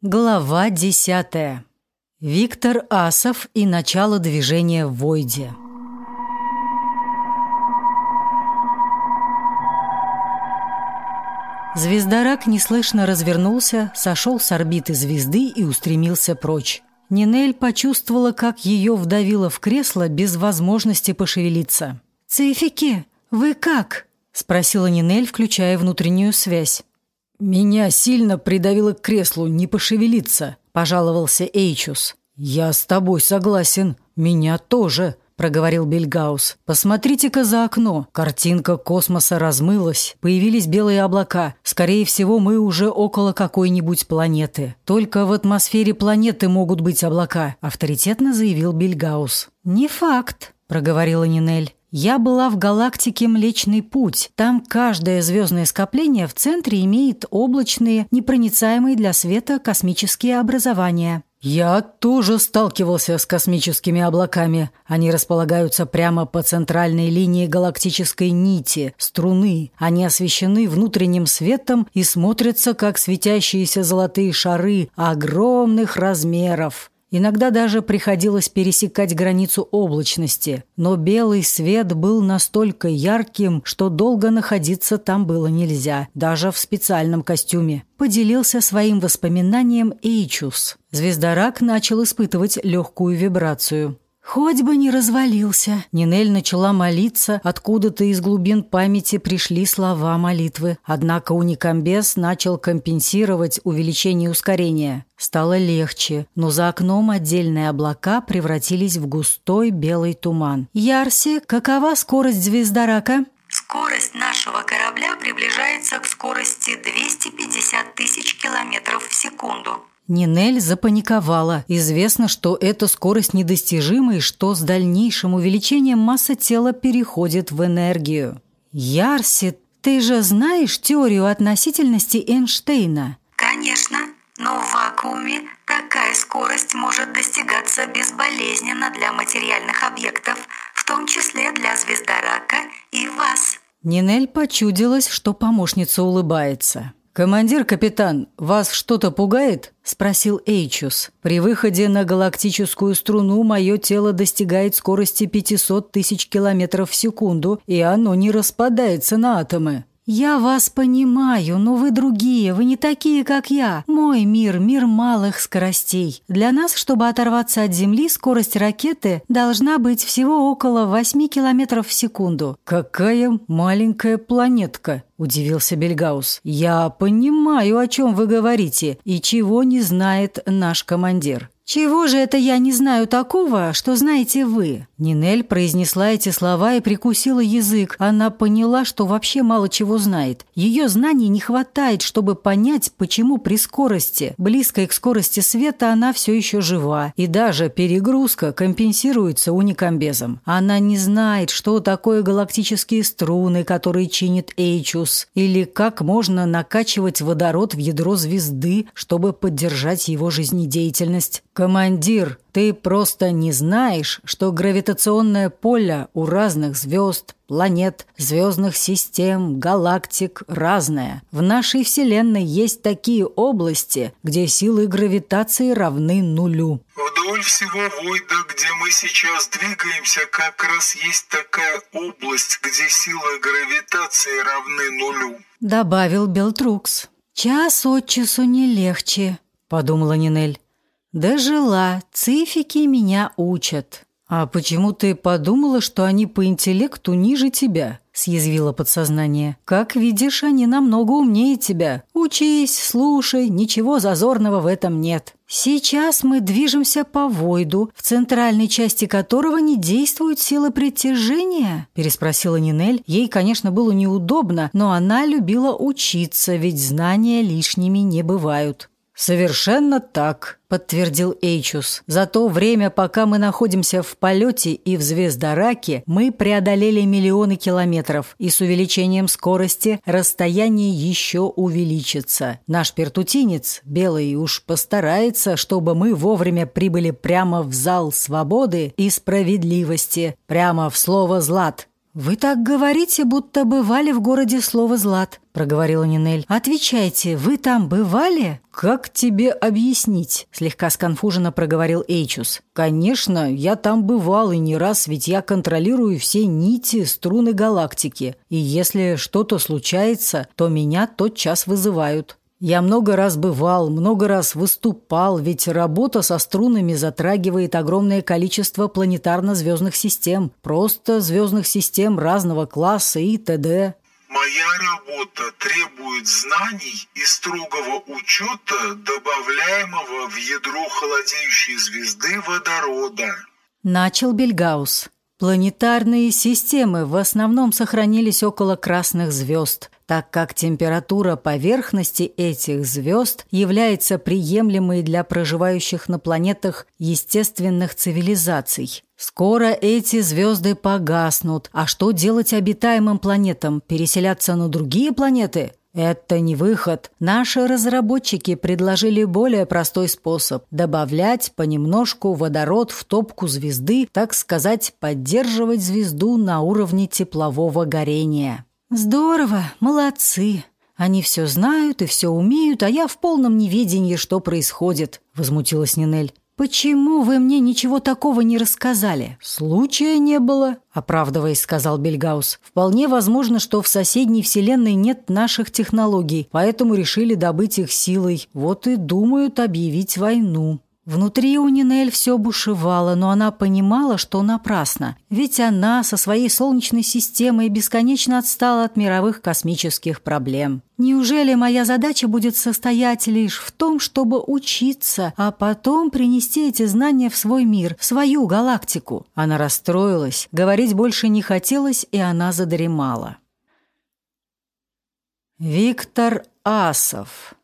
Глава десятая. Виктор Асов и начало движения в Войде. Звездорак неслышно развернулся, сошел с орбиты звезды и устремился прочь. Нинель почувствовала, как ее вдавило в кресло без возможности пошевелиться. «Цифики, вы как?» – спросила Нинель, включая внутреннюю связь. «Меня сильно придавило к креслу, не пошевелиться», – пожаловался Эйчус. «Я с тобой согласен. Меня тоже», – проговорил Бельгаус. «Посмотрите-ка за окно. Картинка космоса размылась. Появились белые облака. Скорее всего, мы уже около какой-нибудь планеты. Только в атмосфере планеты могут быть облака», – авторитетно заявил Бельгаус. «Не факт», – проговорила Нинель. Я была в галактике Млечный Путь. Там каждое звездное скопление в центре имеет облачные, непроницаемые для света космические образования. Я тоже сталкивался с космическими облаками. Они располагаются прямо по центральной линии галактической нити, струны. Они освещены внутренним светом и смотрятся как светящиеся золотые шары огромных размеров. Иногда даже приходилось пересекать границу облачности, но белый свет был настолько ярким, что долго находиться там было нельзя, даже в специальном костюме. Поделился своим воспоминанием Эйчус. Звездорак начал испытывать легкую вибрацию. Хоть бы не развалился. Нинель начала молиться, откуда-то из глубин памяти пришли слова молитвы. Однако уникамбес начал компенсировать увеличение ускорения. Стало легче, но за окном отдельные облака превратились в густой белый туман. «Ярси, какова скорость звездорака?» Скорость нашего корабля приближается к скорости 250 тысяч километров в секунду. Нинель запаниковала. Известно, что эта скорость недостижима и что с дальнейшим увеличением масса тела переходит в энергию. Ярси, ты же знаешь теорию относительности Эйнштейна? Конечно, но в вакууме такая скорость может достигаться безболезненно для материальных объектов, в том числе для звездорака и вас. Нинель почудилась, что помощница улыбается. «Командир-капитан, вас что-то пугает?» – спросил Эйчус. «При выходе на галактическую струну мое тело достигает скорости 500 тысяч километров в секунду, и оно не распадается на атомы». «Я вас понимаю, но вы другие, вы не такие, как я. Мой мир – мир малых скоростей. Для нас, чтобы оторваться от Земли, скорость ракеты должна быть всего около 8 километров в секунду». «Какая маленькая планетка!» – удивился Бельгаус. «Я понимаю, о чем вы говорите и чего не знает наш командир». «Чего же это я не знаю такого, что знаете вы?» Нинель произнесла эти слова и прикусила язык. Она поняла, что вообще мало чего знает. Ее знаний не хватает, чтобы понять, почему при скорости, близкой к скорости света, она все еще жива. И даже перегрузка компенсируется уникамбезом. Она не знает, что такое галактические струны, которые чинит Эйчус, или как можно накачивать водород в ядро звезды, чтобы поддержать его жизнедеятельность. «Командир, ты просто не знаешь, что гравитационное поле у разных звезд, планет, звездных систем, галактик разное. В нашей Вселенной есть такие области, где силы гравитации равны нулю». Вдоль всего Войда, где мы сейчас двигаемся, как раз есть такая область, где силы гравитации равны нулю. Добавил Белтрукс. «Час от часу не легче», — подумала Нинель. Дожила, цифики меня учат. А почему ты подумала, что они по интеллекту ниже тебя? съязвило подсознание. Как видишь, они намного умнее тебя. Учись, слушай, ничего зазорного в этом нет. Сейчас мы движемся по Войду, в центральной части которого не действуют силы притяжения, переспросила Нинель. Ей, конечно, было неудобно, но она любила учиться, ведь знания лишними не бывают. «Совершенно так», — подтвердил Эйчус. «За то время, пока мы находимся в полете и в звездораке, мы преодолели миллионы километров, и с увеличением скорости расстояние еще увеличится. Наш пертутинец, белый, уж постарается, чтобы мы вовремя прибыли прямо в зал свободы и справедливости, прямо в слово «злат». «Вы так говорите, будто бывали в городе слово «Злат», — проговорила Нинель. «Отвечайте, вы там бывали?» «Как тебе объяснить?» — слегка сконфуженно проговорил Эйчус. «Конечно, я там бывал и не раз, ведь я контролирую все нити, струны галактики. И если что-то случается, то меня тотчас вызывают». Я много раз бывал, много раз выступал, ведь работа со струнами затрагивает огромное количество планетарно-звездных систем, просто звездных систем разного класса и т.д. Моя работа требует знаний и строгого учета добавляемого в ядро холодеющей звезды водорода. Начал Бельгаус. Планетарные системы в основном сохранились около красных звезд, так как температура поверхности этих звезд является приемлемой для проживающих на планетах естественных цивилизаций. Скоро эти звезды погаснут, а что делать обитаемым планетам? Переселяться на другие планеты? Это не выход. Наши разработчики предложили более простой способ – добавлять понемножку водород в топку звезды, так сказать, поддерживать звезду на уровне теплового горения. Здорово, молодцы. Они все знают и все умеют, а я в полном неведении, что происходит, возмутилась Нинель. «Почему вы мне ничего такого не рассказали?» «Случая не было», — оправдываясь, сказал Бельгаус. «Вполне возможно, что в соседней вселенной нет наших технологий, поэтому решили добыть их силой. Вот и думают объявить войну». Внутри у Нинель все бушевало, но она понимала, что напрасно. Ведь она со своей Солнечной системой бесконечно отстала от мировых космических проблем. Неужели моя задача будет состоять лишь в том, чтобы учиться, а потом принести эти знания в свой мир, в свою галактику? Она расстроилась, говорить больше не хотелось, и она задремала. Виктор Асов.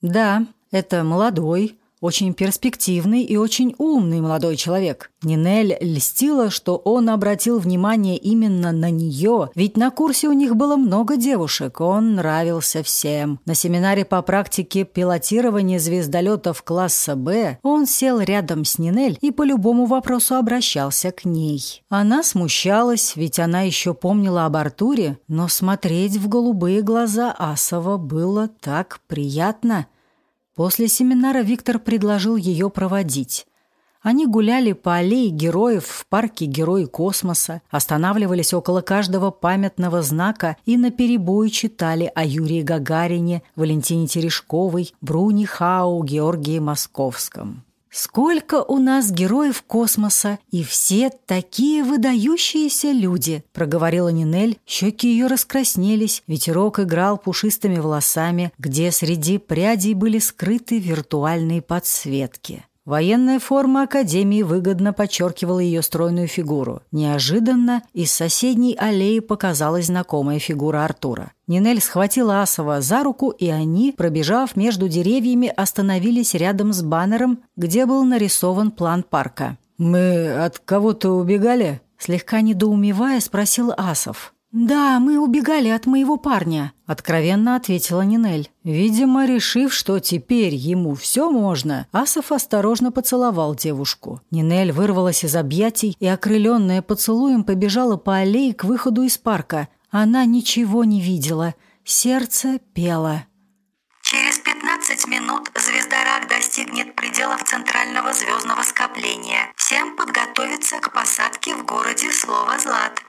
Да, это молодой, очень перспективный и очень умный молодой человек. Нинель льстила, что он обратил внимание именно на нее, ведь на курсе у них было много девушек, он нравился всем. На семинаре по практике пилотирования звездолетов класса «Б» он сел рядом с Нинель и по любому вопросу обращался к ней. Она смущалась, ведь она еще помнила об Артуре, но смотреть в голубые глаза Асова было так приятно – После семинара Виктор предложил ее проводить. Они гуляли по аллее героев в парке Герои космоса, останавливались около каждого памятного знака и наперебой читали о Юрии Гагарине, Валентине Терешковой, Бруни Хау, Георгии Московском. «Сколько у нас героев космоса, и все такие выдающиеся люди!» – проговорила Нинель. Щеки ее раскраснелись, ветерок играл пушистыми волосами, где среди прядей были скрыты виртуальные подсветки. Военная форма Академии выгодно подчеркивала ее стройную фигуру. Неожиданно из соседней аллеи показалась знакомая фигура Артура. Нинель схватила Асова за руку, и они, пробежав между деревьями, остановились рядом с баннером, где был нарисован план парка. «Мы от кого-то убегали?» Слегка недоумевая, спросил Асов. «Да, мы убегали от моего парня», — откровенно ответила Нинель. Видимо, решив, что теперь ему все можно, Асов осторожно поцеловал девушку. Нинель вырвалась из объятий и, окрыленная поцелуем, побежала по аллее к выходу из парка. Она ничего не видела. Сердце пело. Через 15 минут звездорак достигнет пределов центрального звездного скопления. Всем подготовиться к посадке в городе Слово Злат.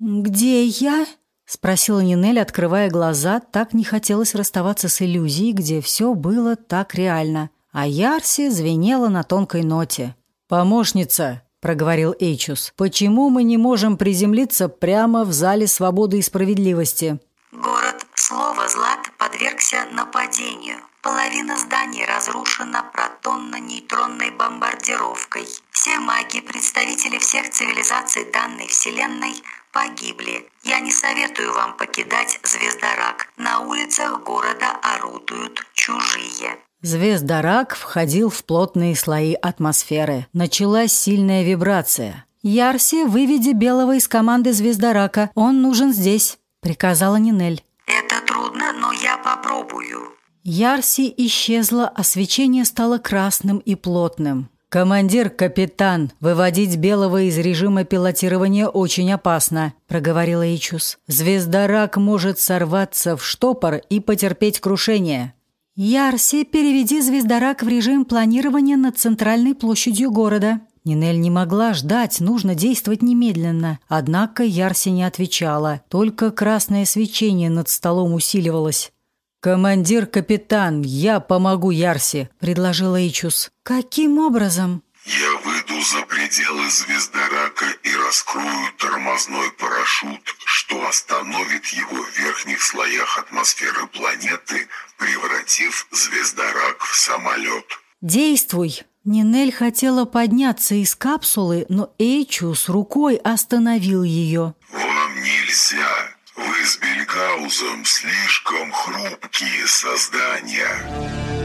«Где я?» — спросила Нинель, открывая глаза. Так не хотелось расставаться с иллюзией, где все было так реально. А Ярси звенела на тонкой ноте. «Помощница!» — проговорил Эйчус. «Почему мы не можем приземлиться прямо в зале свободы и справедливости?» Город Слово Злат подвергся нападению. Половина зданий разрушена протонно-нейтронной бомбардировкой. Все маги, представители всех цивилизаций данной вселенной, погибли. Я не советую вам покидать Звездорак. На улицах города орудуют чужие. Звездорак входил в плотные слои атмосферы. Началась сильная вибрация. «Ярси, выведи Белого из команды Звездорака. Он нужен здесь», — приказала Нинель. «Это трудно, но я попробую». Ярси исчезла, а свечение стало красным и плотным. «Командир-капитан, выводить Белого из режима пилотирования очень опасно», – проговорила Ичус. «Звездорак может сорваться в штопор и потерпеть крушение». «Ярси, переведи звездорак в режим планирования над центральной площадью города». Нинель не могла ждать, нужно действовать немедленно. Однако Ярси не отвечала, только красное свечение над столом усиливалось. «Командир-капитан, я помогу Ярси», — предложила Ичус. «Каким образом?» «Я выйду за пределы звездорака и раскрою тормозной парашют, что остановит его в верхних слоях атмосферы планеты, превратив звездорак в самолет». «Действуй!» Нинель хотела подняться из капсулы, но Эйчус рукой остановил ее. «Вам нельзя!» Вы с Бельгаузом слишком хрупкие создания.